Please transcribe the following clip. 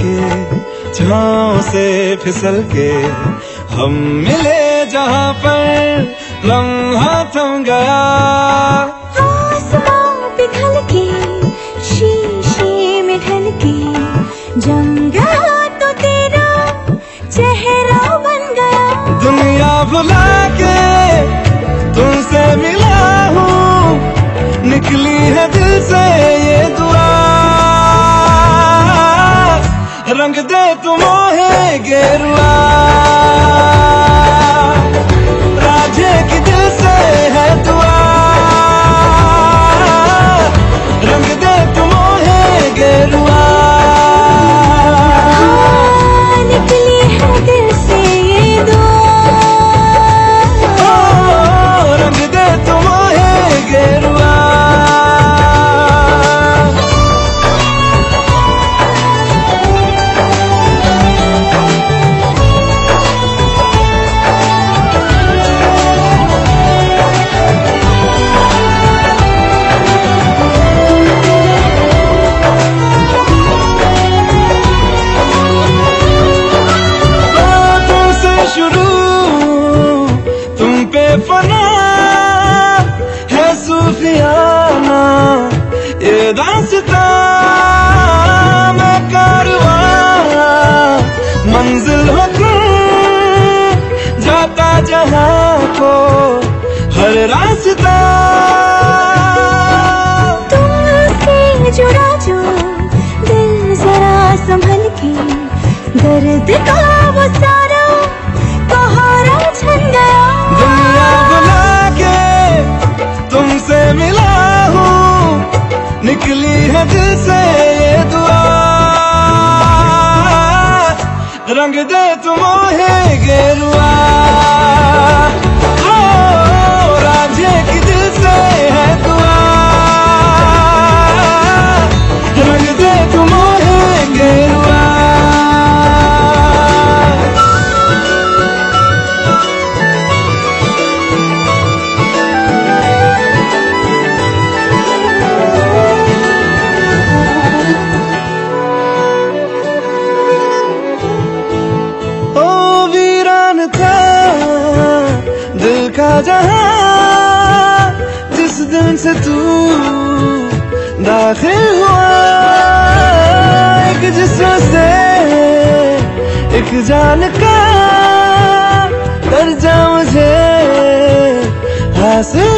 के छाँव से फिसल के हम मिले जहाँ पर लम्हा थम गया। पिघल के शीशे में ढल के जम तो तेरा चेहरा बन गया। दुनिया भुला के तुमसे मिला हूँ निकली है दिल से ये दुआ। रंग दे तुम गेरुआ। रंग दे तुम्हें गेरुआ। जहाँ जिस दिन से तू दाखिल हुआ, एक जिसम से एक जान का दर्जा मुझे हासिल